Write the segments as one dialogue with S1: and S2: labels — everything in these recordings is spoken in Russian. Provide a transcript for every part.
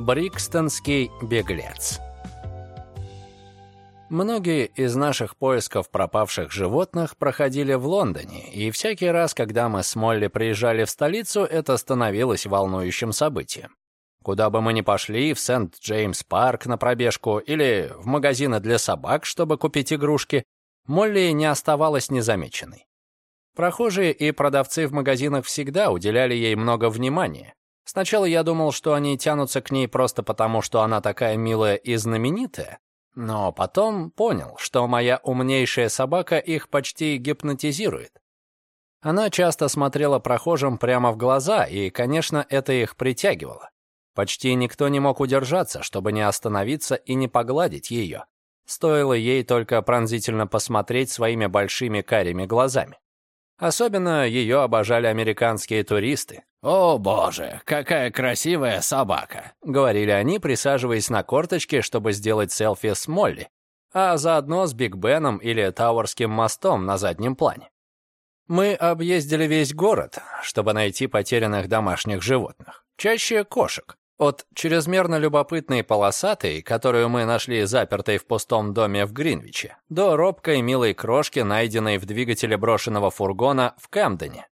S1: Брикстонский беглец Многие из наших поисков пропавших животных проходили в Лондоне, и всякий раз, когда мы с Молли приезжали в столицу, это становилось волнующим событием. Куда бы мы ни пошли, в Сент-Джеймс-парк на пробежку или в магазины для собак, чтобы купить игрушки, Молли не оставалась незамеченной. Прохожие и продавцы в магазинах всегда уделяли ей много внимания, Сначала я думал, что они тянутся к ней просто потому, что она такая милая и знаменитая, но потом понял, что моя умнейшая собака их почти гипнотизирует. Она часто смотрела прохожим прямо в глаза, и, конечно, это их притягивало. Почти никто не мог удержаться, чтобы не остановиться и не погладить ее. Стоило ей только пронзительно посмотреть своими большими карими глазами. Особенно ее обожали американские туристы. «О, боже, какая красивая собака!» — говорили они, присаживаясь на корточки, чтобы сделать селфи с Молли, а заодно с Биг Беном или Тауэрским мостом на заднем плане. Мы объездили весь город, чтобы найти потерянных домашних животных, чаще кошек. От чрезмерно любопытной полосатой, которую мы нашли запертой в пустом доме в Гринвиче, до робкой милой крошки, найденной в двигателе брошенного фургона в Камдене.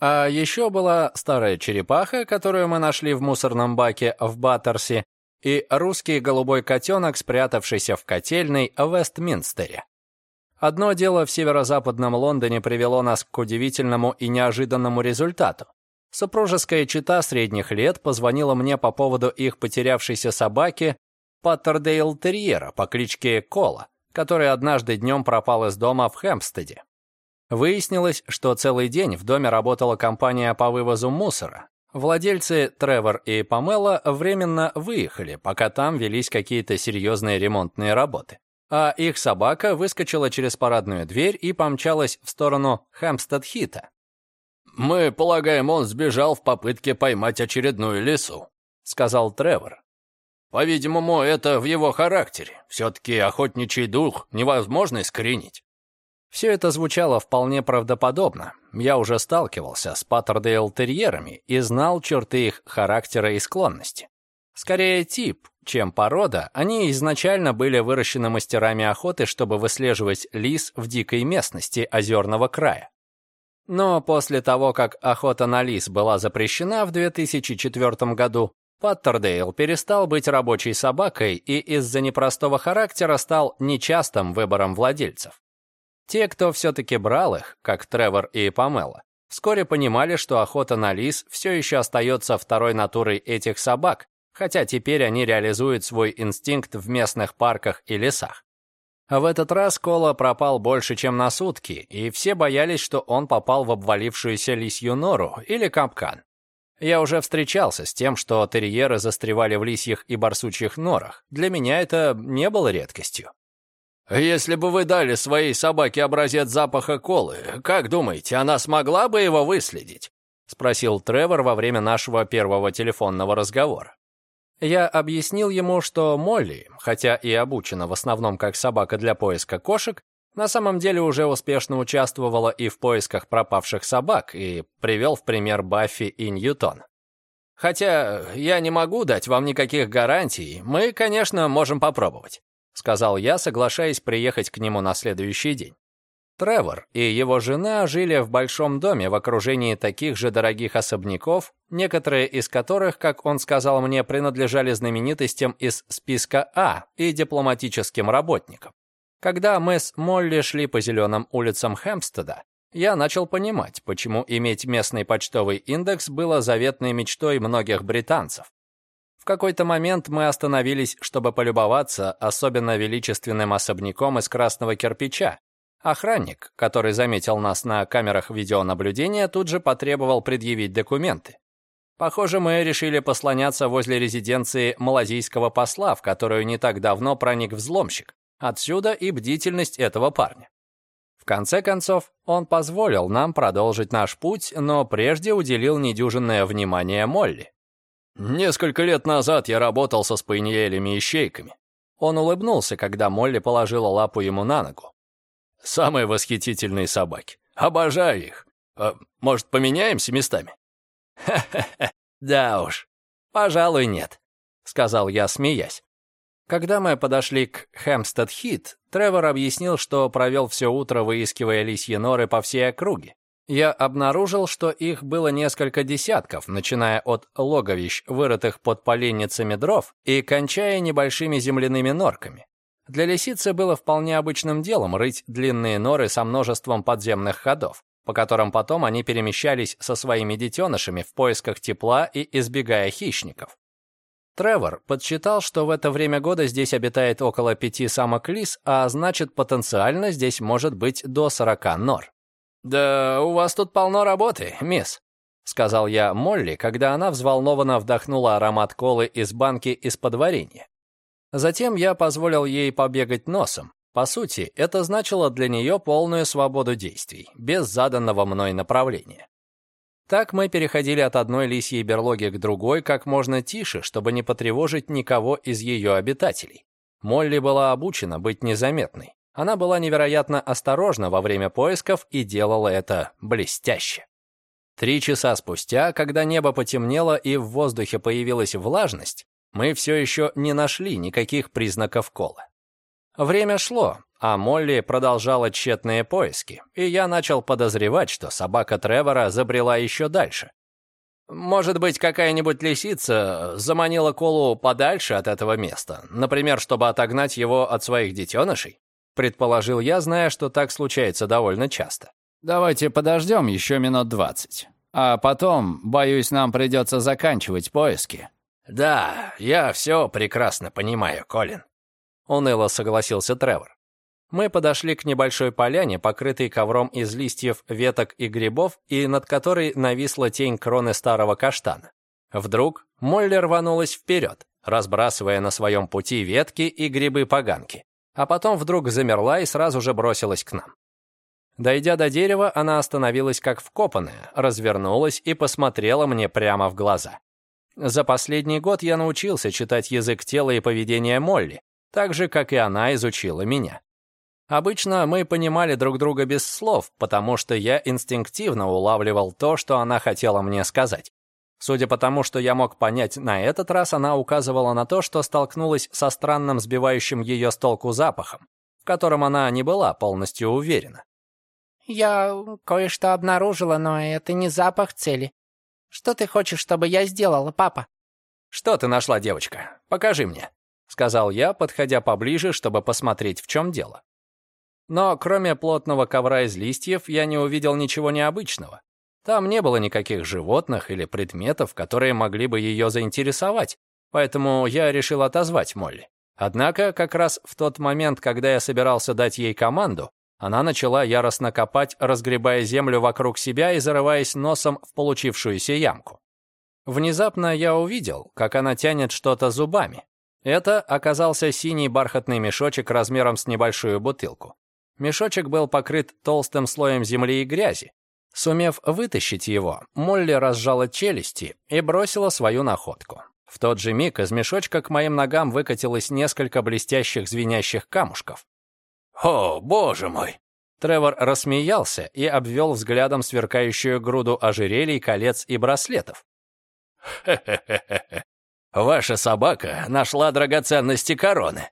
S1: А еще была старая черепаха, которую мы нашли в мусорном баке в Баттерсе, и русский голубой котенок, спрятавшийся в котельной в Вестминстере. Одно дело в северо-западном Лондоне привело нас к удивительному и неожиданному результату. Супружеская чита средних лет позвонила мне по поводу их потерявшейся собаки Паттердейл-терьера по кличке Кола, который однажды днем пропал из дома в Хэмпстеде. Выяснилось, что целый день в доме работала компания по вывозу мусора. Владельцы Тревор и Памела временно выехали, пока там велись какие-то серьезные ремонтные работы. А их собака выскочила через парадную дверь и помчалась в сторону Хэмпстед-Хита, «Мы полагаем, он сбежал в попытке поймать очередную лису», — сказал Тревор. «По-видимому, это в его характере. Все-таки охотничий дух невозможно искоренить». Все это звучало вполне правдоподобно. Я уже сталкивался с Паттердейл-терьерами и знал черты их характера и склонности. Скорее тип, чем порода, они изначально были выращены мастерами охоты, чтобы выслеживать лис в дикой местности озерного края. Но после того, как охота на лис была запрещена в 2004 году, Паттердейл перестал быть рабочей собакой и из-за непростого характера стал нечастым выбором владельцев. Те, кто все-таки брал их, как Тревор и Памела, вскоре понимали, что охота на лис все еще остается второй натурой этих собак, хотя теперь они реализуют свой инстинкт в местных парках и лесах. В этот раз Кола пропал больше, чем на сутки, и все боялись, что он попал в обвалившуюся лисью нору или капкан. Я уже встречался с тем, что терьеры застревали в лисьих и барсучьих норах. Для меня это не было редкостью. «Если бы вы дали своей собаке образец запаха колы, как думаете, она смогла бы его выследить?» — спросил Тревор во время нашего первого телефонного разговора. Я объяснил ему, что Молли, хотя и обучена в основном как собака для поиска кошек, на самом деле уже успешно участвовала и в поисках пропавших собак, и привел в пример Баффи и Ньютон. «Хотя я не могу дать вам никаких гарантий, мы, конечно, можем попробовать», сказал я, соглашаясь приехать к нему на следующий день. Тревор и его жена жили в большом доме в окружении таких же дорогих особняков, некоторые из которых, как он сказал мне, принадлежали знаменитостям из списка А и дипломатическим работникам. Когда мы с Молли шли по зеленым улицам Хэмпстеда, я начал понимать, почему иметь местный почтовый индекс было заветной мечтой многих британцев. Какой-то момент мы остановились, чтобы полюбоваться особенно величественным особняком из красного кирпича, Охранник, который заметил нас на камерах видеонаблюдения, тут же потребовал предъявить документы. Похоже, мы решили послоняться возле резиденции малазийского посла, в которую не так давно проник взломщик. Отсюда и бдительность этого парня. В конце концов, он позволил нам продолжить наш путь, но прежде уделил недюжинное внимание Молли. «Несколько лет назад я работал со спаниелями и щейками». Он улыбнулся, когда Молли положила лапу ему на ногу. Самые восхитительные собаки. Обожаю их. А, может, поменяемся местами? Ха-ха-ха, да уж. Пожалуй, нет. сказал я, смеясь. Когда мы подошли к Хэмстед-Хит, Тревор объяснил, что провел все утро, выискивая лисьи норы по всей округе. Я обнаружил, что их было несколько десятков, начиная от логовищ, вырытых под поленницами дров, и кончая небольшими земляными норками. Для лисицы было вполне обычным делом рыть длинные норы со множеством подземных ходов, по которым потом они перемещались со своими детенышами в поисках тепла и избегая хищников. Тревор подсчитал, что в это время года здесь обитает около пяти самок лис, а значит, потенциально здесь может быть до сорока нор. «Да у вас тут полно работы, мисс», — сказал я Молли, когда она взволнованно вдохнула аромат колы из банки из-под варенья. Затем я позволил ей побегать носом. По сути, это значило для нее полную свободу действий, без заданного мной направления. Так мы переходили от одной лисьей берлоги к другой как можно тише, чтобы не потревожить никого из ее обитателей. Молли была обучена быть незаметной. Она была невероятно осторожна во время поисков и делала это блестяще. Три часа спустя, когда небо потемнело и в воздухе появилась влажность, мы все еще не нашли никаких признаков кола. Время шло, а Молли продолжала тщетные поиски, и я начал подозревать, что собака Тревора забрела еще дальше. Может быть, какая-нибудь лисица заманила Колу подальше от этого места, например, чтобы отогнать его от своих детенышей? Предположил я, зная, что так случается довольно часто.
S2: «Давайте подождем еще минут двадцать. А потом, боюсь, нам придется заканчивать поиски»,
S1: «Да, я все прекрасно понимаю, Колин», — уныло согласился Тревор. Мы подошли к небольшой поляне, покрытой ковром из листьев, веток и грибов, и над которой нависла тень кроны старого каштана. Вдруг Молли рванулась вперед, разбрасывая на своем пути ветки и грибы-поганки, а потом вдруг замерла и сразу же бросилась к нам. Дойдя до дерева, она остановилась как вкопанная, развернулась и посмотрела мне прямо в глаза. За последний год я научился читать язык тела и поведения Молли, так же, как и она изучила меня. Обычно мы понимали друг друга без слов, потому что я инстинктивно улавливал то, что она хотела мне сказать. Судя по тому, что я мог понять на этот раз, она указывала на то, что столкнулась со странным сбивающим ее с толку запахом, в котором она не была полностью уверена.
S3: «Я кое-что обнаружила, но это не запах цели. Что ты хочешь, чтобы я сделала, папа?»
S1: «Что ты нашла, девочка? Покажи мне», — сказал я, подходя поближе, чтобы посмотреть, в чем дело. Но кроме плотного ковра из листьев я не увидел ничего необычного. Там не было никаких животных или предметов, которые могли бы ее заинтересовать, поэтому я решил отозвать Молли. Однако, как раз в тот момент, когда я собирался дать ей команду, она начала яростно копать, разгребая землю вокруг себя и зарываясь носом в получившуюся ямку. Внезапно я увидел, как она тянет что-то зубами. Это оказался синий бархатный мешочек размером с небольшую бутылку. Мешочек был покрыт толстым слоем земли и грязи. Сумев вытащить его, Молли разжала челюсти и бросила свою находку. В тот же миг из мешочка к моим ногам выкатилось несколько блестящих звенящих камушков. «О, боже мой!» Тревор рассмеялся и обвел взглядом сверкающую груду ожерелий, колец и браслетов. «Хе-хе-хе-хе! Ваша собака нашла драгоценности короны!»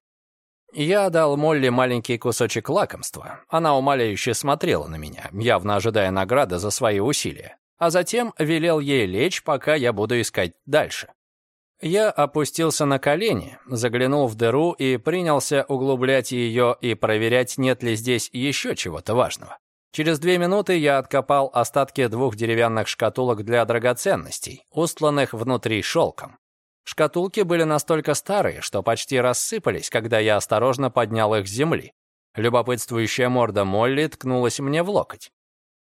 S1: Я дал Молли маленький кусочек лакомства. Она умоляюще смотрела на меня, явно ожидая награды за свои усилия. А затем велел ей лечь, пока я буду искать дальше. Я опустился на колени, заглянул в дыру и принялся углублять ее и проверять, нет ли здесь еще чего-то важного. Через две минуты я откопал остатки двух деревянных шкатулок для драгоценностей, устланных внутри шелком. Шкатулки были настолько старые, что почти рассыпались, когда я осторожно поднял их с земли. Любопытствующая морда Молли ткнулась мне в локоть.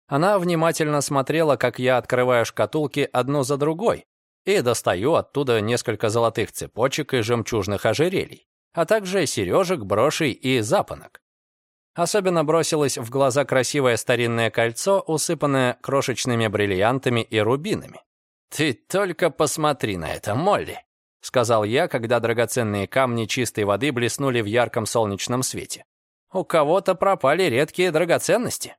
S1: Она внимательно смотрела, как я открываю шкатулки одну за другой, и достаю оттуда несколько золотых цепочек и жемчужных ожерелий, а также сережек, брошей и запонок. Особенно бросилось в глаза красивое старинное кольцо, усыпанное крошечными бриллиантами и рубинами. «Ты только посмотри на это, Молли!» — сказал я, когда драгоценные камни чистой воды блеснули в ярком солнечном свете. «У кого-то пропали редкие драгоценности».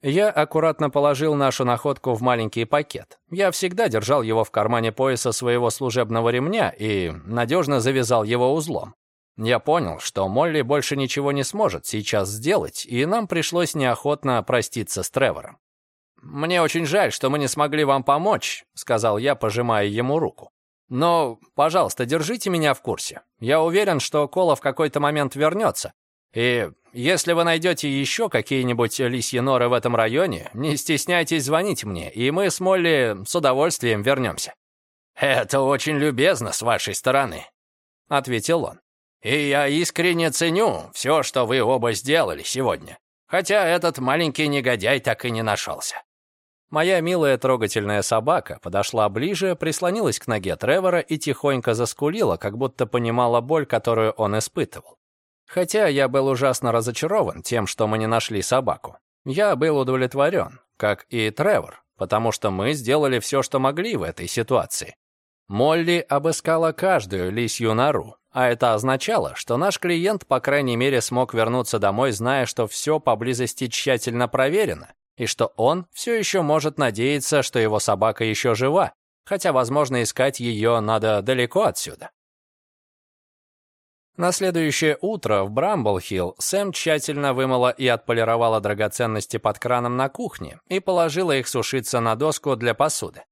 S1: Я аккуратно положил нашу находку в маленький пакет. Я всегда держал его в кармане пояса своего служебного ремня и надежно завязал его узлом. Я понял, что Молли больше ничего не сможет сейчас сделать, и нам пришлось неохотно проститься с Тревором. «Мне очень жаль, что мы не смогли вам помочь», — сказал я, пожимая ему руку. «Но, пожалуйста, держите меня в курсе. Я уверен, что Кола в какой-то момент вернется. И если вы найдете еще какие-нибудь лисьи норы в этом районе, не стесняйтесь звонить мне, и мы с Молли с удовольствием вернемся». «Это очень любезно с вашей стороны», — ответил он. «И я искренне ценю все, что вы оба сделали сегодня, хотя этот маленький негодяй так и не нашелся». Моя милая трогательная собака подошла ближе, прислонилась к ноге Тревора и тихонько заскулила, как будто понимала боль, которую он испытывал. Хотя я был ужасно разочарован тем, что мы не нашли собаку. Я был удовлетворен, как и Тревор, потому что мы сделали все, что могли в этой ситуации. Молли обыскала каждую лисью нору, а это означало, что наш клиент, по крайней мере, смог вернуться домой, зная, что все поблизости тщательно проверено, и что он все еще может надеяться, что его собака еще жива, хотя, возможно, искать ее надо далеко отсюда. На следующее утро в Брамблхилл Сэм тщательно вымыла и отполировала драгоценности под краном на кухне и положила их сушиться на доску для посуды.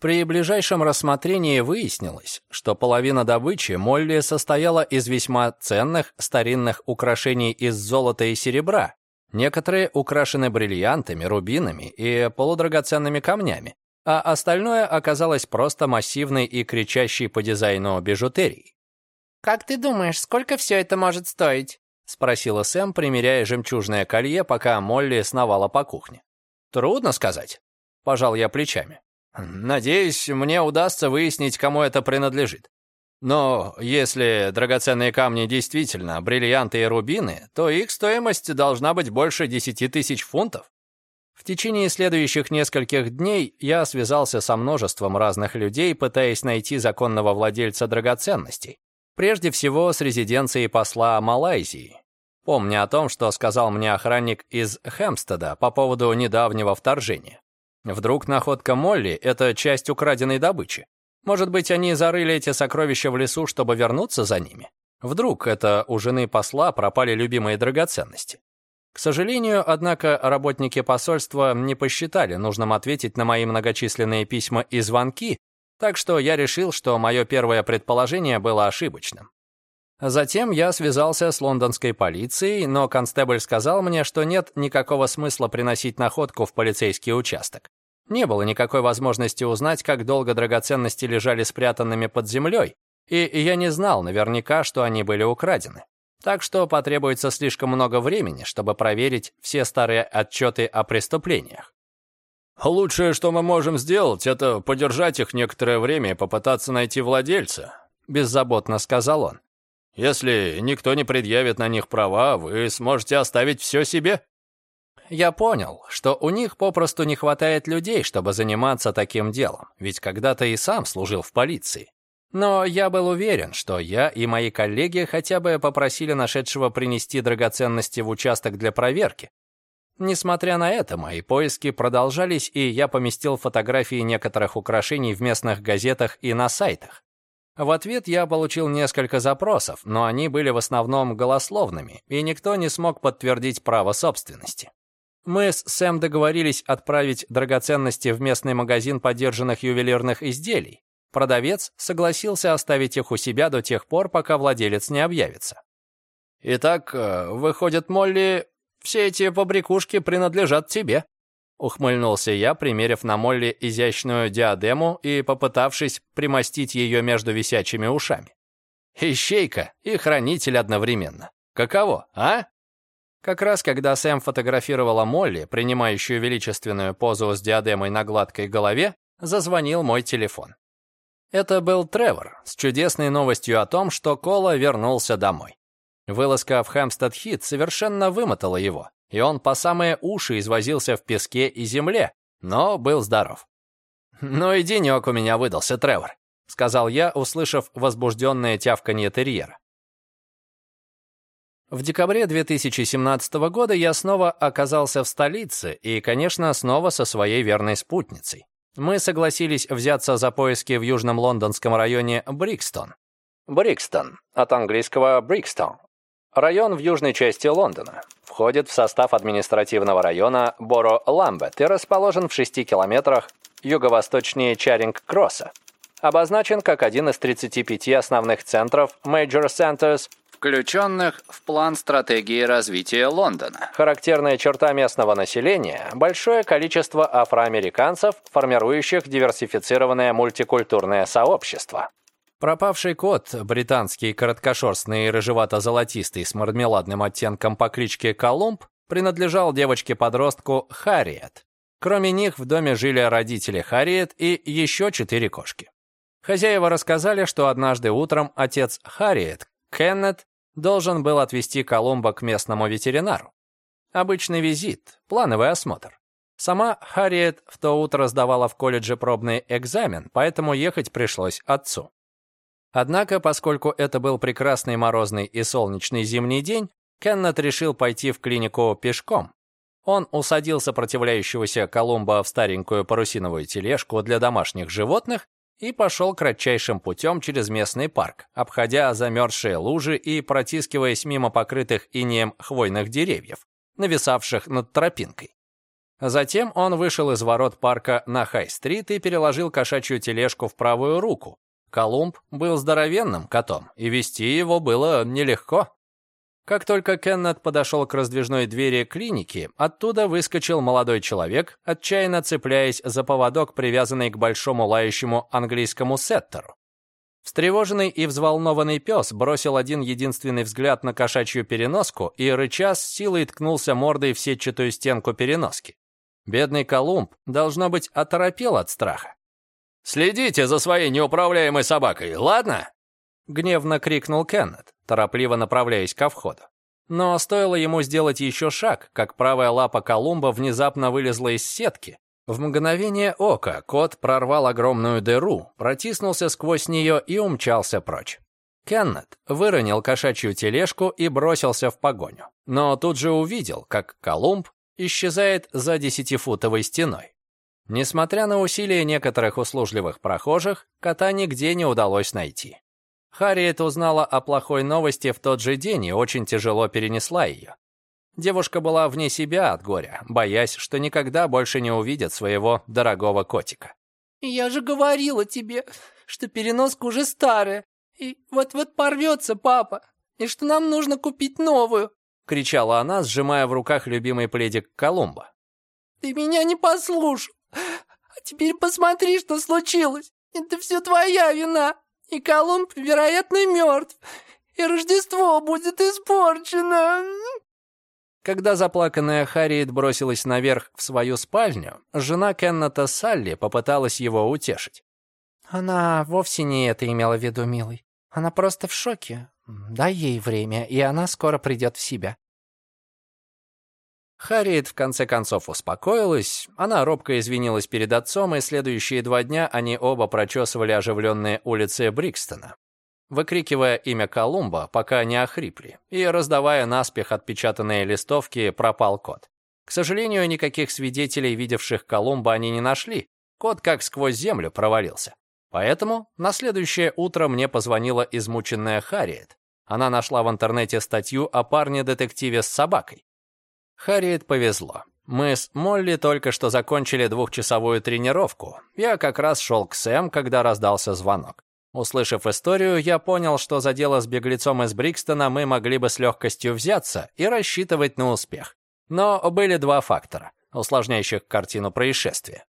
S1: При ближайшем рассмотрении выяснилось, что половина добычи Молли состояла из весьма ценных старинных украшений из золота и серебра, Некоторые украшены бриллиантами, рубинами и полудрагоценными камнями, а остальное оказалось просто массивной и кричащей по дизайну бижутерией.
S3: «Как ты думаешь, сколько все это может стоить?» — спросила Сэм, примеряя жемчужное колье, пока Молли сновала по кухне.
S1: «Трудно сказать», — пожал я плечами. «Надеюсь, мне удастся выяснить, кому это принадлежит. Но если драгоценные камни действительно бриллианты и рубины, то их стоимость должна быть больше 10 тысяч фунтов. В течение следующих нескольких дней я связался со множеством разных людей, пытаясь найти законного владельца драгоценностей. Прежде всего с резиденцией посла Малайзии. Помня о том, что сказал мне охранник из Хэмстеда по поводу недавнего вторжения. Вдруг находка Молли — это часть украденной добычи. Может быть, они зарыли эти сокровища в лесу, чтобы вернуться за ними? Вдруг это у жены посла пропали любимые драгоценности? К сожалению, однако, работники посольства не посчитали нужным ответить на мои многочисленные письма и звонки, так что я решил, что мое первое предположение было ошибочным. Затем я связался с лондонской полицией, но констебль сказал мне, что нет никакого смысла приносить находку в полицейский участок. Не было никакой возможности узнать, как долго драгоценности лежали спрятанными под землей, и я не знал наверняка, что они были украдены. Так что потребуется слишком много времени, чтобы проверить все старые отчеты о преступлениях.
S2: «Лучшее, что мы можем сделать, это подержать их некоторое время и попытаться найти владельца», — беззаботно сказал он. «Если никто не предъявит на них права, вы сможете оставить все себе»
S1: я понял, что у них попросту не хватает людей, чтобы заниматься таким делом, ведь когда-то и сам служил в полиции. Но я был уверен, что я и мои коллеги хотя бы попросили нашедшего принести драгоценности в участок для проверки. Несмотря на это, мои поиски продолжались, и я поместил фотографии некоторых украшений в местных газетах и на сайтах. В ответ я получил несколько запросов, но они были в основном голословными, и никто не смог подтвердить право собственности. Мы с Сэм договорились отправить драгоценности в местный магазин подержанных ювелирных изделий. Продавец согласился оставить их у себя до тех пор, пока владелец не объявится. «Итак, э, выходит, Молли, все эти побрякушки принадлежат тебе», Ухмыльнулся я, примерив на Молли изящную диадему и попытавшись примостить ее между висячими ушами. Ищейка и хранитель одновременно. Каково, а? Как раз когда Сэм фотографировала Молли, принимающую величественную позу с диадемой на гладкой голове, зазвонил мой телефон. Это был Тревор с чудесной новостью о том, что Кола вернулся домой. Вылазка в Хэмстед-Хит совершенно вымотала его, и он по самые уши извозился в песке и земле, но был здоров. «Ну и денек у меня выдался, Тревор», — сказал я, услышав возбужденное тявканье терьера. В декабре 2017 года я снова оказался в столице и, конечно, снова со своей верной спутницей. Мы согласились взяться за поиски в южном лондонском районе Брикстон. Брикстон, от английского Брикстон. Район в южной части Лондона. Входит в состав административного района Боро-Ламбет и расположен в 6 километрах юго-восточнее Чаринг-Кросса. Обозначен как один из 35 основных центров Major Centers включенных в план стратегии развития Лондона. Характерная черта местного населения – большое количество афроамериканцев, формирующих диверсифицированное мультикультурное сообщество. Пропавший кот, британский короткошерстный и рыжевато-золотистый с мармеладным оттенком по кличке Колумб, принадлежал девочке-подростку Харриет. Кроме них в доме жили родители Харриет и еще четыре кошки. Хозяева рассказали, что однажды утром отец Харриет, Кеннет, должен был отвезти Колумба к местному ветеринару. Обычный визит, плановый осмотр. Сама Харриет в то утро сдавала в колледже пробный экзамен, поэтому ехать пришлось отцу. Однако, поскольку это был прекрасный морозный и солнечный зимний день, Кеннет решил пойти в клинику пешком. Он усадил сопротивляющегося Колумба в старенькую парусиновую тележку для домашних животных и пошел кратчайшим путем через местный парк, обходя замерзшие лужи и протискиваясь мимо покрытых инеем хвойных деревьев, нависавших над тропинкой. Затем он вышел из ворот парка на Хай-стрит и переложил кошачью тележку в правую руку. Колумб был здоровенным котом, и вести его было нелегко. Как только Кеннет подошел к раздвижной двери клиники, оттуда выскочил молодой человек, отчаянно цепляясь за поводок, привязанный к большому лающему английскому сеттеру. Встревоженный и взволнованный пес бросил один единственный взгляд на кошачью переноску и, рыча, с силой ткнулся мордой в сетчатую стенку переноски. Бедный Колумб, должно быть, оторопел от страха. «Следите за своей неуправляемой собакой, ладно?» Гневно крикнул Кеннет, торопливо направляясь ко входу. Но стоило ему сделать еще шаг, как правая лапа Колумба внезапно вылезла из сетки. В мгновение ока кот прорвал огромную дыру, протиснулся сквозь нее и умчался прочь. Кеннет выронил кошачью тележку и бросился в погоню. Но тут же увидел, как Колумб исчезает за десятифутовой стеной. Несмотря на усилия некоторых услужливых прохожих, кота нигде не удалось найти. Харриет узнала о плохой новости в тот же день и очень тяжело перенесла ее. Девушка была вне себя от горя, боясь, что никогда больше не увидит своего дорогого котика.
S4: «Я же говорила тебе, что переноска уже старая, и вот-вот порвется, папа, и что нам нужно купить новую»,
S1: кричала она, сжимая в руках любимый пледик Колумба.
S4: «Ты меня не послушал. А теперь посмотри, что случилось. Это все твоя вина. И Колумб, вероятно, мертв. И Рождество будет испорчено.
S1: Когда заплаканная Харриет бросилась наверх в свою спальню, жена Кеннета Салли попыталась его утешить.
S3: «Она вовсе не это имела в виду, милый. Она просто в шоке. Дай ей время, и она скоро придет в себя.
S1: Харриет в конце концов успокоилась, она робко извинилась перед отцом, и следующие два дня они оба прочесывали оживленные улицы Брикстона, выкрикивая имя Колумба, пока не охрипли, и раздавая наспех отпечатанные листовки «Пропал кот». К сожалению, никаких свидетелей, видевших Колумба, они не нашли. Кот как сквозь землю провалился. Поэтому на следующее утро мне позвонила измученная Харриет. Она нашла в интернете статью о парне-детективе с собакой. Харриет повезло. Мы с Молли только что закончили двухчасовую тренировку. Я как раз шел к Сэм, когда раздался звонок. Услышав историю, я понял, что за дело с беглецом из Брикстона мы могли бы с легкостью взяться и рассчитывать на успех. Но были два фактора, усложняющих картину происшествия.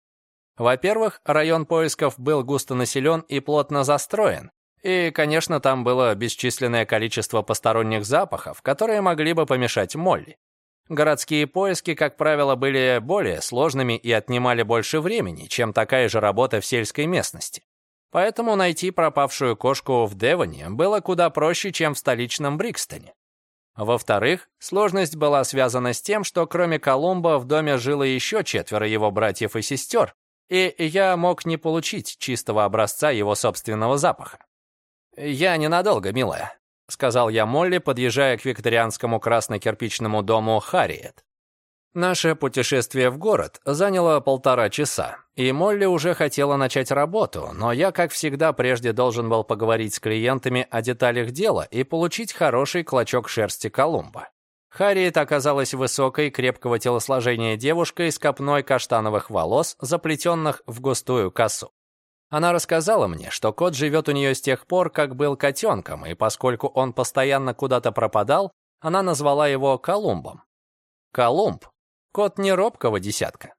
S1: Во-первых, район поисков был густонаселен и плотно застроен, и, конечно, там было бесчисленное количество посторонних запахов, которые могли бы помешать Молли. Городские поиски, как правило, были более сложными и отнимали больше времени, чем такая же работа в сельской местности. Поэтому найти пропавшую кошку в Девоне было куда проще, чем в столичном Брикстоне. Во-вторых, сложность была связана с тем, что кроме Колумба в доме жило еще четверо его братьев и сестер, и я мог не получить чистого образца его собственного запаха. «Я ненадолго, милая», сказал я Молли, подъезжая к викторианскому красно-кирпичному дому Харриет. Наше путешествие в город заняло полтора часа, и Молли уже хотела начать работу, но я, как всегда, прежде должен был поговорить с клиентами о деталях дела и получить хороший клочок шерсти Колумба. Харриет оказалась высокой, крепкого телосложения девушкой с копной каштановых волос, заплетенных в густую косу. Она рассказала мне, что кот живет у нее с тех пор, как был котенком, и поскольку он постоянно куда-то пропадал, она назвала его Колумбом. Колумб — кот не робкого десятка.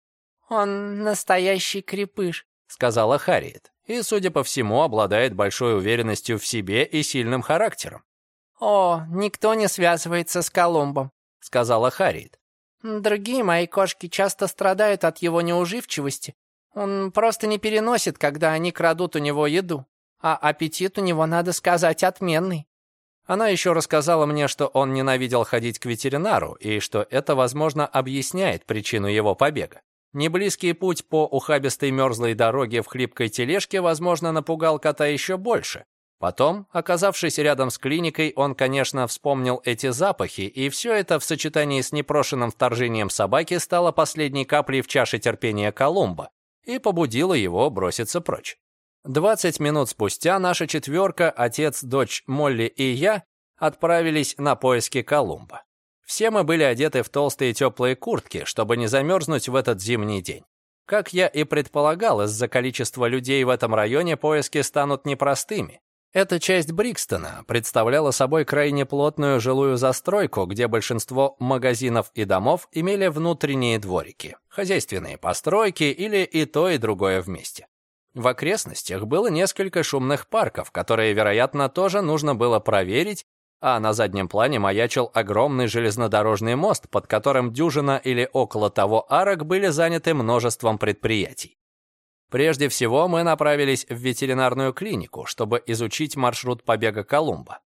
S4: «Он настоящий крепыш», —
S1: сказала Харриет, и, судя по всему, обладает большой уверенностью в себе и сильным характером.
S4: «О, никто не связывается с Колумбом», — сказала Харриет. «Другие мои кошки часто страдают от его неуживчивости. Он просто не переносит, когда они крадут у него еду. А аппетит у него, надо сказать, отменный».
S1: Она еще рассказала мне, что он ненавидел ходить к ветеринару, и что это, возможно, объясняет причину его побега. Неблизкий путь по ухабистой мерзлой дороге в хлипкой тележке, возможно, напугал кота еще больше, Потом, оказавшись рядом с клиникой, он, конечно, вспомнил эти запахи, и все это в сочетании с непрошенным вторжением собаки стало последней каплей в чаше терпения Колумба и побудило его броситься прочь. 20 минут спустя наша четверка, отец, дочь Молли и я, отправились на поиски Колумба. Все мы были одеты в толстые теплые куртки, чтобы не замерзнуть в этот зимний день. Как я и предполагал, из-за количества людей в этом районе поиски станут непростыми. Эта часть Брикстона представляла собой крайне плотную жилую застройку, где большинство магазинов и домов имели внутренние дворики, хозяйственные постройки или и то, и другое вместе. В окрестностях было несколько шумных парков, которые, вероятно, тоже нужно было проверить, а на заднем плане маячил огромный железнодорожный мост, под которым дюжина или около того арок были заняты множеством предприятий. Прежде всего, мы направились в ветеринарную клинику, чтобы изучить маршрут побега Колумба.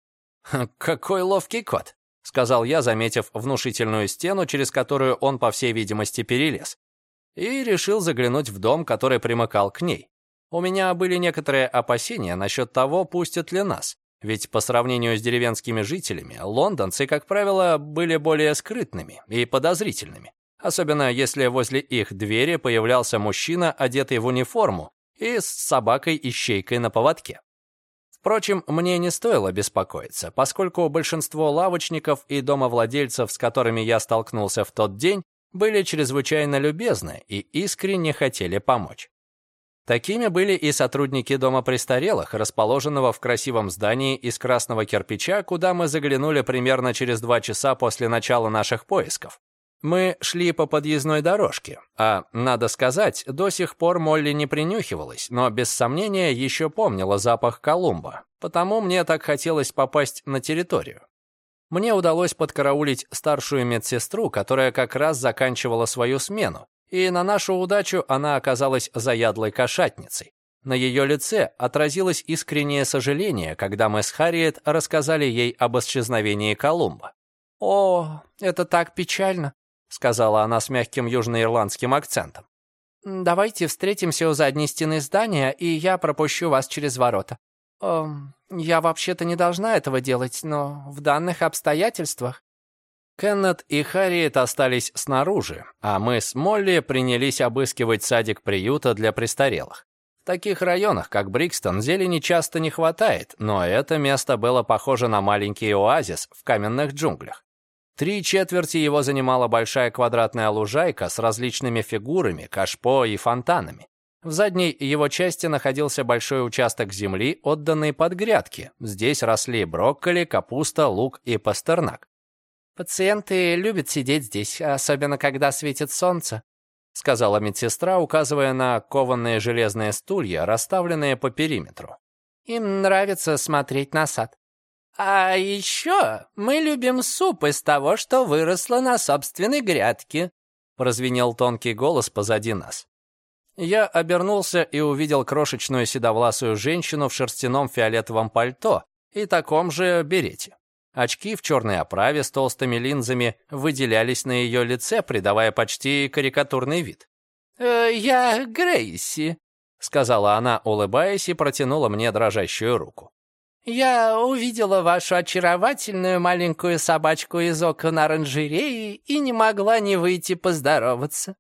S1: «Какой ловкий кот!» — сказал я, заметив внушительную стену, через которую он, по всей видимости, перелез. И решил заглянуть в дом, который примыкал к ней. У меня были некоторые опасения насчет того, пустят ли нас. Ведь по сравнению с деревенскими жителями, лондонцы, как правило, были более скрытными и подозрительными особенно если возле их двери появлялся мужчина, одетый в униформу и с собакой-ищейкой на поводке. Впрочем, мне не стоило беспокоиться, поскольку большинство лавочников и домовладельцев, с которыми я столкнулся в тот день, были чрезвычайно любезны и искренне хотели помочь. Такими были и сотрудники дома престарелых, расположенного в красивом здании из красного кирпича, куда мы заглянули примерно через два часа после начала наших поисков. Мы шли по подъездной дорожке, а, надо сказать, до сих пор Молли не принюхивалась, но без сомнения еще помнила запах Колумба, потому мне так хотелось попасть на территорию. Мне удалось подкараулить старшую медсестру, которая как раз заканчивала свою смену, и на нашу удачу она оказалась заядлой кошатницей. На ее лице отразилось искреннее сожаление, когда мы с Харриет рассказали ей об исчезновении Колумба.
S4: «О, это так печально»,
S1: сказала она с мягким южноирландским акцентом.
S4: «Давайте встретимся у задней стены здания, и я пропущу вас через ворота. Эм, я вообще-то не должна этого делать, но в данных обстоятельствах...»
S1: Кеннет и Харриет остались снаружи, а мы с Молли принялись обыскивать садик приюта для престарелых. В таких районах, как Брикстон, зелени часто не хватает, но это место было похоже на маленький оазис в каменных джунглях. Три четверти его занимала большая квадратная лужайка с различными фигурами, кашпо и фонтанами. В задней его части находился большой участок земли, отданный под грядки. Здесь росли брокколи, капуста, лук и пастернак.
S4: «Пациенты любят сидеть здесь, особенно когда светит солнце», сказала медсестра, указывая на кованные железные стулья, расставленные по периметру. «Им нравится смотреть на сад. А еще мы любим суп из того, что выросло на собственной грядке», прозвенел тонкий голос позади нас.
S1: Я обернулся и увидел крошечную седовласую женщину в шерстяном фиолетовом пальто и таком же берете. Очки в черной оправе с толстыми линзами выделялись на ее лице, придавая почти карикатурный вид.
S4: «Э, «Я Грейси», —
S1: сказала она, улыбаясь, и протянула мне дрожащую руку.
S4: Я увидела вашу очаровательную маленькую собачку из окон оранжереи и не могла не выйти поздороваться».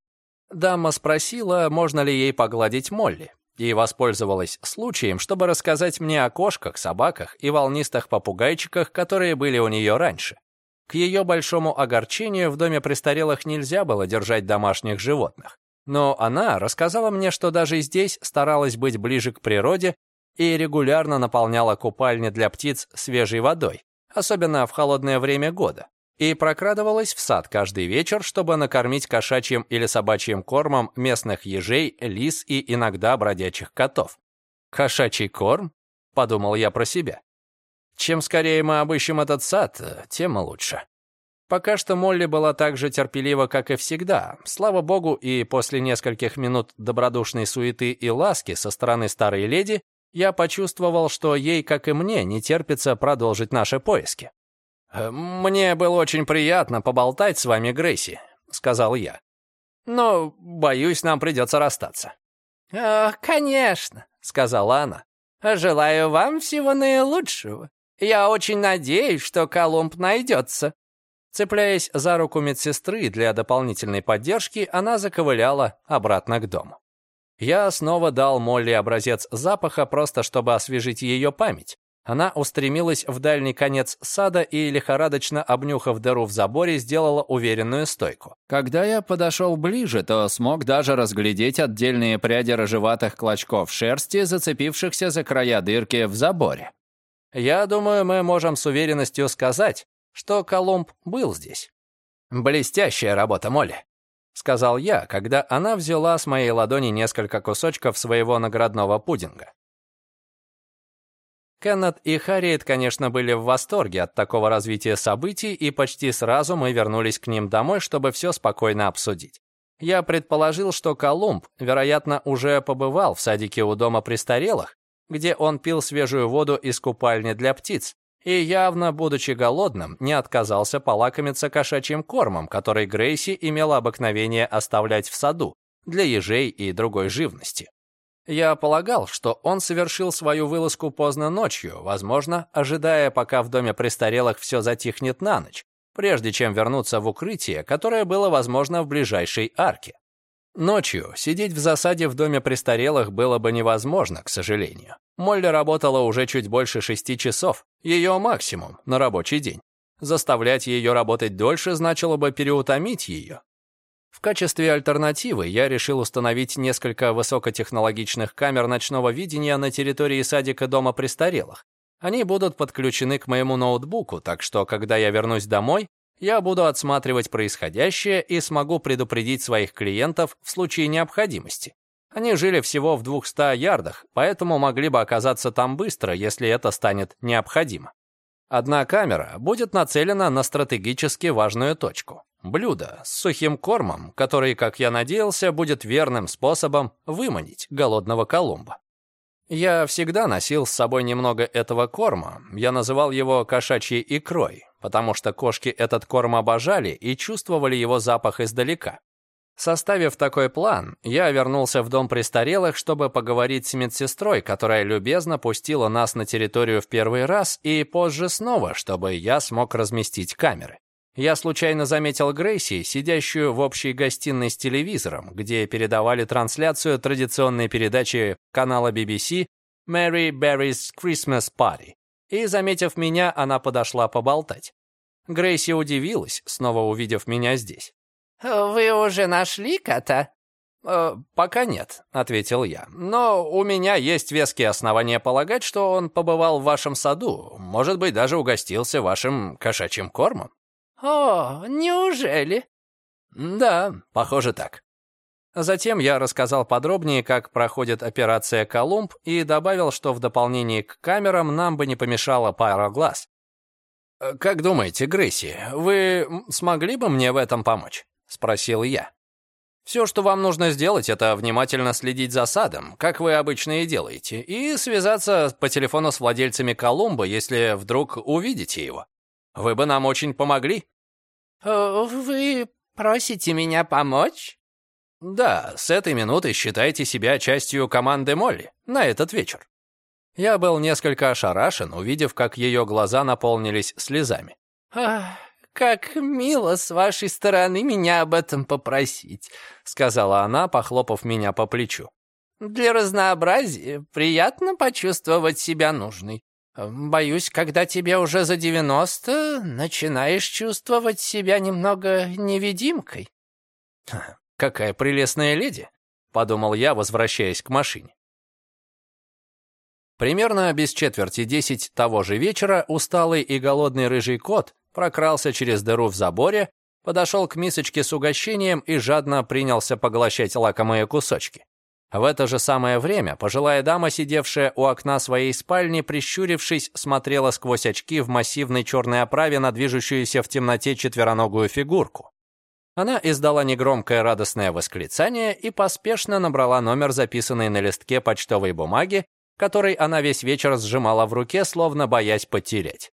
S1: Дама спросила, можно ли ей погладить Молли, и воспользовалась случаем, чтобы рассказать мне о кошках, собаках и волнистых попугайчиках, которые были у нее раньше. К ее большому огорчению в доме престарелых нельзя было держать домашних животных. Но она рассказала мне, что даже здесь старалась быть ближе к природе и регулярно наполняла купальни для птиц свежей водой, особенно в холодное время года, и прокрадывалась в сад каждый вечер, чтобы накормить кошачьим или собачьим кормом местных ежей, лис и иногда бродячих котов. «Кошачий корм?» — подумал я про себя. Чем скорее мы обыщем этот сад, тем лучше. Пока что Молли была так же терпелива, как и всегда. Слава богу, и после нескольких минут добродушной суеты и ласки со стороны старой леди, я почувствовал, что ей, как и мне, не терпится продолжить наши поиски. «Э, «Мне было очень приятно поболтать с вами, Грейси», — сказал я. «Но, боюсь, нам придется расстаться».
S4: «О, конечно», — сказала она. «Желаю вам всего наилучшего. Я очень надеюсь, что Колумб найдется».
S1: Цепляясь за руку медсестры для дополнительной поддержки, она заковыляла обратно к дому. Я снова дал Молли образец запаха, просто чтобы освежить ее память. Она устремилась в дальний конец сада и, лихорадочно обнюхав дыру в заборе, сделала уверенную стойку. Когда я подошел ближе, то смог даже разглядеть отдельные пряди рыжеватых клочков шерсти, зацепившихся за края дырки в заборе. Я думаю, мы можем с уверенностью сказать, что Колумб был здесь. «Блестящая работа, Молли», — сказал я, когда она взяла с моей ладони несколько кусочков своего наградного пудинга. Кеннет и Харриет, конечно, были в восторге от такого развития событий, и почти сразу мы вернулись к ним домой, чтобы все спокойно обсудить. Я предположил, что Колумб, вероятно, уже побывал в садике у дома престарелых, где он пил свежую воду из купальни для птиц, и явно, будучи голодным, не отказался полакомиться кошачьим кормом, который Грейси имела обыкновение оставлять в саду для ежей и другой живности. Я полагал, что он совершил свою вылазку поздно ночью, возможно, ожидая, пока в доме престарелых все затихнет на ночь, прежде чем вернуться в укрытие, которое было возможно в ближайшей арке. Ночью сидеть в засаде в доме престарелых было бы невозможно, к сожалению. Молли работала уже чуть больше шести часов, ее максимум на рабочий день. Заставлять ее работать дольше значило бы переутомить ее. В качестве альтернативы я решил установить несколько высокотехнологичных камер ночного видения на территории садика дома престарелых. Они будут подключены к моему ноутбуку, так что, когда я вернусь домой, я буду отсматривать происходящее и смогу предупредить своих клиентов в случае необходимости. Они жили всего в 200 ярдах, поэтому могли бы оказаться там быстро, если это станет необходимо. Одна камера будет нацелена на стратегически важную точку. Блюдо с сухим кормом, который, как я надеялся, будет верным способом выманить голодного Колумба. Я всегда носил с собой немного этого корма. Я называл его кошачьей икрой, потому что кошки этот корм обожали и чувствовали его запах издалека. Составив такой план, я вернулся в дом престарелых, чтобы поговорить с медсестрой, которая любезно пустила нас на территорию в первый раз, и позже снова, чтобы я смог разместить камеры. Я случайно заметил Грейси, сидящую в общей гостиной с телевизором, где передавали трансляцию традиционной передачи канала BBC «Mary Berry's Christmas Party». И, заметив меня, она подошла поболтать. Грейси удивилась, снова увидев меня здесь.
S4: «Вы уже нашли кота?»
S1: «Э, «Пока нет», — ответил я. «Но у меня есть веские основания полагать, что он побывал в вашем саду, может быть, даже угостился вашим кошачьим кормом».
S4: «О, неужели?»
S1: «Да, похоже так». Затем я рассказал подробнее, как проходит операция «Колумб» и добавил, что в дополнение к камерам нам бы не помешала пара глаз. «Как думаете, Грейси, вы смогли бы мне в этом помочь?» — спросил я. «Все, что вам нужно сделать, это внимательно следить за садом, как вы обычно и делаете, и связаться по телефону с владельцами Колумба, если вдруг увидите его. Вы бы нам очень помогли».
S4: Э, «Вы просите меня помочь?»
S1: «Да, с этой минуты считайте себя частью команды Молли на этот вечер». Я был несколько ошарашен, увидев, как ее глаза наполнились слезами.
S4: «Ах, как мило с вашей стороны меня об этом попросить», — сказала она, похлопав меня по плечу. «Для разнообразия приятно почувствовать себя нужной. Боюсь, когда тебе уже за девяносто, начинаешь чувствовать себя немного невидимкой».
S1: «Какая прелестная леди», — подумал я, возвращаясь к машине. Примерно без четверти десять того же вечера усталый и голодный рыжий кот прокрался через дыру в заборе, подошел к мисочке с угощением и жадно принялся поглощать лакомые кусочки. В это же самое время пожилая дама, сидевшая у окна своей спальни, прищурившись, смотрела сквозь очки в массивной черной оправе на движущуюся в темноте четвероногую фигурку. Она издала негромкое радостное восклицание и поспешно набрала номер, записанный на листке почтовой бумаги, который она весь вечер сжимала в руке, словно боясь потерять.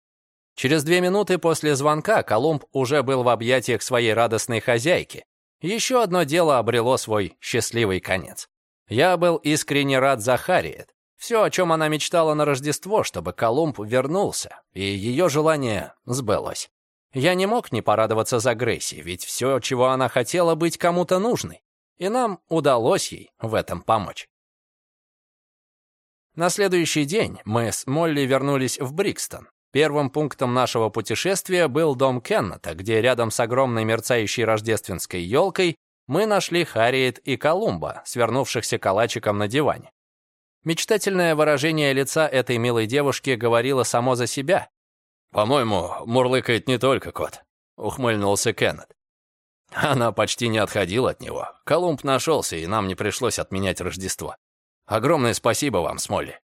S1: Через две минуты после звонка Колумб уже был в объятиях своей радостной хозяйки. Еще одно дело обрело свой счастливый конец. Я был искренне рад за Харриет. Все, о чем она мечтала на Рождество, чтобы Колумб вернулся, и ее желание сбылось. Я не мог не порадоваться за Грейси, ведь все, чего она хотела, быть кому-то нужной. И нам удалось ей в этом помочь. На следующий день мы с Молли вернулись в Брикстон. Первым пунктом нашего путешествия был дом Кеннета, где рядом с огромной мерцающей рождественской елкой мы нашли Харриет и Колумба, свернувшихся калачиком на диване. Мечтательное выражение лица этой милой девушки говорило само за себя. «По-моему, мурлыкает не только кот», — ухмыльнулся Кеннет. Она почти не отходила от него. Колумб нашелся, и нам не пришлось отменять Рождество. Огромное спасибо вам, Смолли.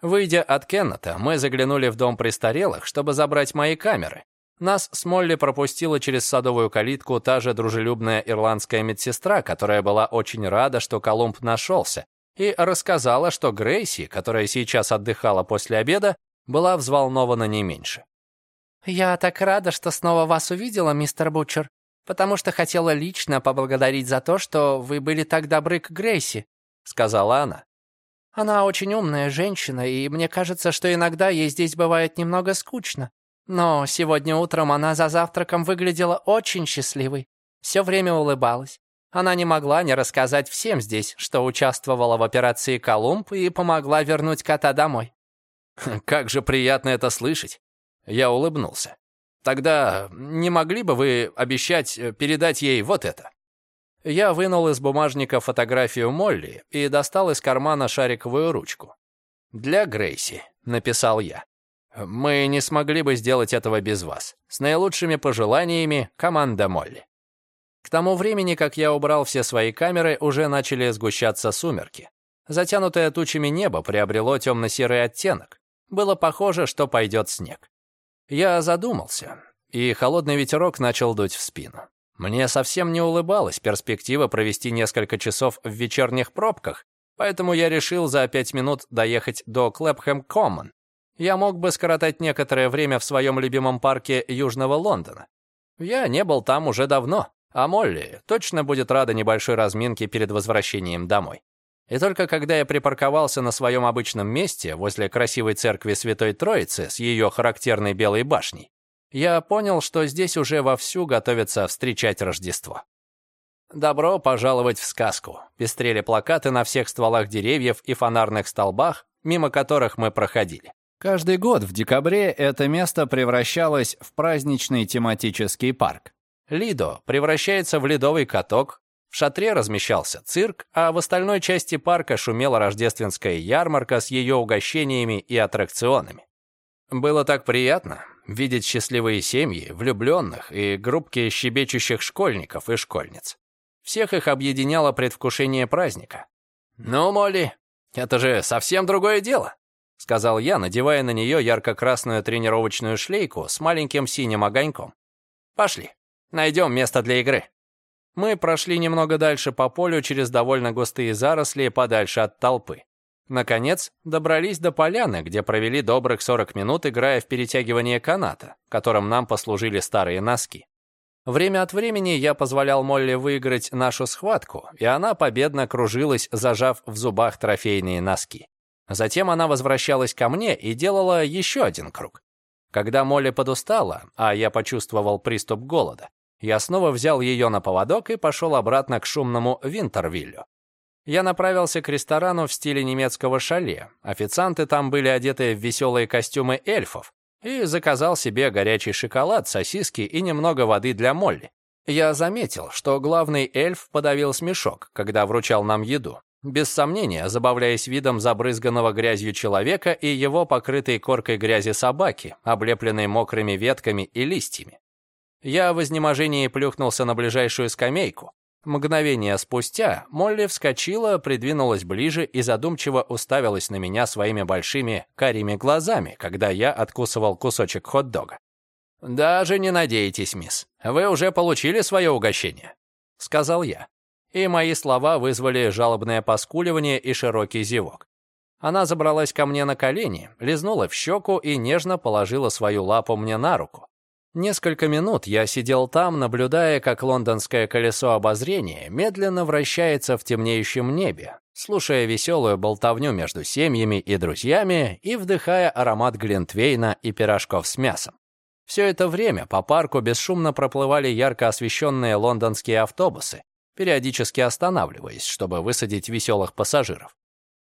S1: Выйдя от Кеннета, мы заглянули в дом престарелых, чтобы забрать мои камеры. Нас с Молли пропустила через садовую калитку та же дружелюбная ирландская медсестра, которая была очень рада, что Колумб нашелся, и рассказала, что Грейси, которая сейчас отдыхала после обеда, была взволнована не меньше.
S4: «Я так рада, что снова вас увидела, мистер Бутчер, потому что хотела лично поблагодарить за то, что вы были так добры к Грейси», — сказала она. Она очень умная женщина, и мне кажется, что иногда ей здесь бывает немного скучно. Но сегодня утром она за завтраком выглядела очень счастливой. Все время улыбалась. Она не могла не рассказать всем здесь, что участвовала в операции «Колумб» и помогла вернуть кота домой.
S1: «Как же приятно это слышать!» Я улыбнулся. «Тогда не могли бы вы обещать э, передать ей вот это?» Я вынул из бумажника фотографию Молли и достал из кармана шариковую ручку. «Для Грейси», — написал я. «Мы не смогли бы сделать этого без вас. С наилучшими пожеланиями, команда Молли». К тому времени, как я убрал все свои камеры, уже начали сгущаться сумерки. Затянутое тучами небо приобрело темно-серый оттенок. Было похоже, что пойдет снег. Я задумался, и холодный ветерок начал дуть в спину. Мне совсем не улыбалась перспектива провести несколько часов в вечерних пробках, поэтому я решил за пять минут доехать до Клэпхэм-Коммон. Я мог бы скоротать некоторое время в своем любимом парке Южного Лондона. Я не был там уже давно, а Молли точно будет рада небольшой разминке перед возвращением домой. И только когда я припарковался на своем обычном месте возле красивой церкви Святой Троицы с ее характерной белой башней, я понял, что здесь уже вовсю готовятся встречать Рождество. «Добро пожаловать в сказку», — пестрели плакаты на всех стволах деревьев и фонарных столбах, мимо которых мы проходили. Каждый год в декабре это место превращалось в праздничный тематический парк. Лидо превращается в ледовый каток, в шатре размещался цирк, а в остальной части парка шумела рождественская ярмарка с ее угощениями и аттракционами. Было так приятно, видеть счастливые семьи, влюбленных и группки щебечущих школьников и школьниц. Всех их объединяло предвкушение праздника. «Ну, Молли, это же совсем другое дело», — сказал я, надевая на нее ярко-красную тренировочную шлейку с маленьким синим огоньком. «Пошли, найдем место для игры». Мы прошли немного дальше по полю через довольно густые заросли подальше от толпы. Наконец, добрались до поляны, где провели добрых 40 минут, играя в перетягивание каната, которым нам послужили старые носки. Время от времени я позволял Молли выиграть нашу схватку, и она победно кружилась, зажав в зубах трофейные носки. Затем она возвращалась ко мне и делала еще один круг. Когда Молли подустала, а я почувствовал приступ голода, я снова взял ее на поводок и пошел обратно к шумному Винтервиллю. Я направился к ресторану в стиле немецкого шале. Официанты там были одеты в веселые костюмы эльфов. И заказал себе горячий шоколад, сосиски и немного воды для Молли. Я заметил, что главный эльф подавил смешок, когда вручал нам еду. Без сомнения, забавляясь видом забрызганного грязью человека и его покрытой коркой грязи собаки, облепленной мокрыми ветками и листьями. Я в изнеможении плюхнулся на ближайшую скамейку, Мгновение спустя Молли вскочила, придвинулась ближе и задумчиво уставилась на меня своими большими карими глазами, когда я откусывал кусочек хот-дога. «Даже не надейтесь, мисс. Вы уже получили свое угощение», — сказал я. И мои слова вызвали жалобное поскуливание и широкий зевок. Она забралась ко мне на колени, лизнула в щеку и нежно положила свою лапу мне на руку. Несколько минут я сидел там, наблюдая, как лондонское колесо обозрения медленно вращается в темнеющем небе, слушая веселую болтовню между семьями и друзьями и вдыхая аромат глинтвейна и пирожков с мясом. Все это время по парку бесшумно проплывали ярко освещенные лондонские автобусы, периодически останавливаясь, чтобы высадить веселых пассажиров.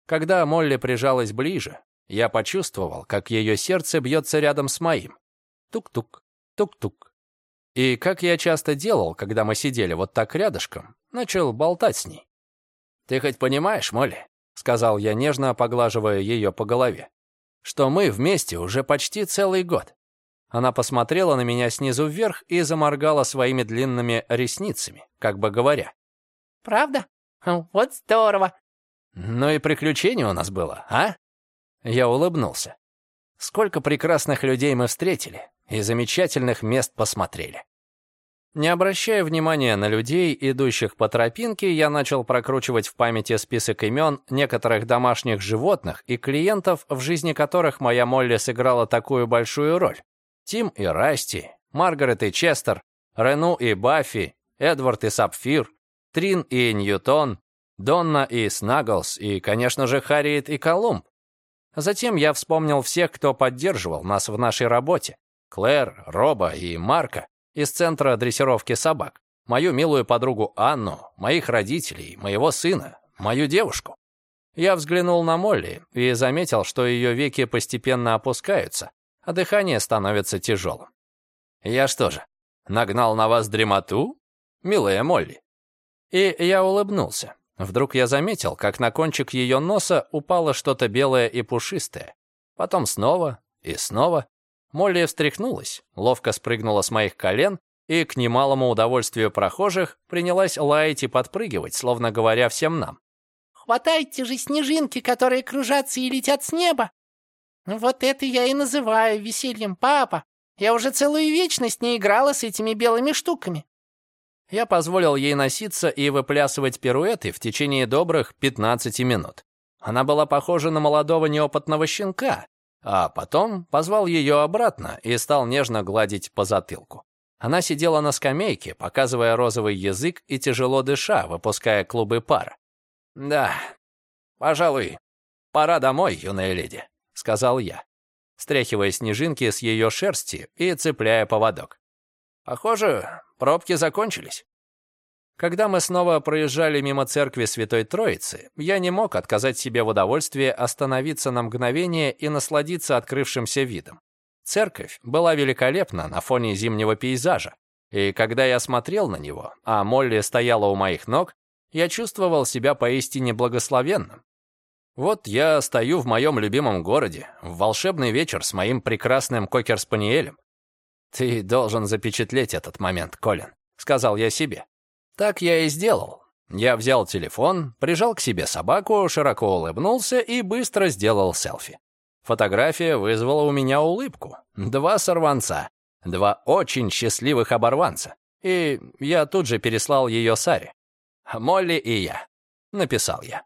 S1: Когда Молли прижалась ближе, я почувствовал, как ее сердце бьется рядом с моим. Тук-тук, Тук-тук. И, как я часто делал, когда мы сидели вот так рядышком, начал болтать с ней. «Ты хоть понимаешь, Молли?» — сказал я, нежно поглаживая ее по голове. «Что мы вместе уже почти целый год». Она посмотрела на меня снизу вверх и заморгала своими длинными ресницами, как бы говоря.
S4: «Правда? Вот здорово!»
S1: «Ну и приключений у нас было, а?» Я улыбнулся. «Сколько прекрасных людей мы встретили, и замечательных мест посмотрели. Не обращая внимания на людей, идущих по тропинке, я начал прокручивать в памяти список имен некоторых домашних животных и клиентов, в жизни которых моя Молли сыграла такую большую роль. Тим и Расти, Маргарет и Честер, Рену и Баффи, Эдвард и Сапфир, Трин и Ньютон, Донна и Снаглс и, конечно же, Харриет и Колумб. Затем я вспомнил всех, кто поддерживал нас в нашей работе. Клэр, Роба и Марка из Центра дрессировки собак, мою милую подругу Анну, моих родителей, моего сына, мою девушку. Я взглянул на Молли и заметил, что ее веки постепенно опускаются, а дыхание становится тяжелым. Я что же, нагнал на вас дремоту, милая Молли? И я улыбнулся. Вдруг я заметил, как на кончик ее носа упало что-то белое и пушистое. Потом снова и снова. Молли встряхнулась, ловко спрыгнула с моих колен и, к немалому удовольствию прохожих, принялась лаять и подпрыгивать, словно говоря всем нам.
S4: «Хватайте же снежинки, которые кружатся и летят с неба! Вот это я и называю весельем, папа! Я уже целую вечность не играла с этими белыми штуками!»
S1: Я позволил ей носиться и выплясывать пируэты в течение добрых 15 минут. Она была похожа на молодого неопытного щенка, а потом позвал ее обратно и стал нежно гладить по затылку. Она сидела на скамейке, показывая розовый язык и тяжело дыша, выпуская клубы пара. «Да, пожалуй, пора домой, юная леди», — сказал я, стряхивая снежинки с ее шерсти и цепляя поводок. «Похоже, пробки закончились». Когда мы снова проезжали мимо церкви Святой Троицы, я не мог отказать себе в удовольствии остановиться на мгновение и насладиться открывшимся видом. Церковь была великолепна на фоне зимнего пейзажа, и когда я смотрел на него, а Молли стояла у моих ног, я чувствовал себя поистине благословенным. Вот я стою в моем любимом городе, в волшебный вечер с моим прекрасным кокер-спаниелем. «Ты должен запечатлеть этот момент, Колин», — сказал я себе. Так я и сделал. Я взял телефон, прижал к себе собаку, широко улыбнулся и быстро сделал селфи. Фотография вызвала у меня улыбку. Два сорванца, два очень счастливых оборванца. И я тут же переслал ее Саре. «Молли и я», — написал я.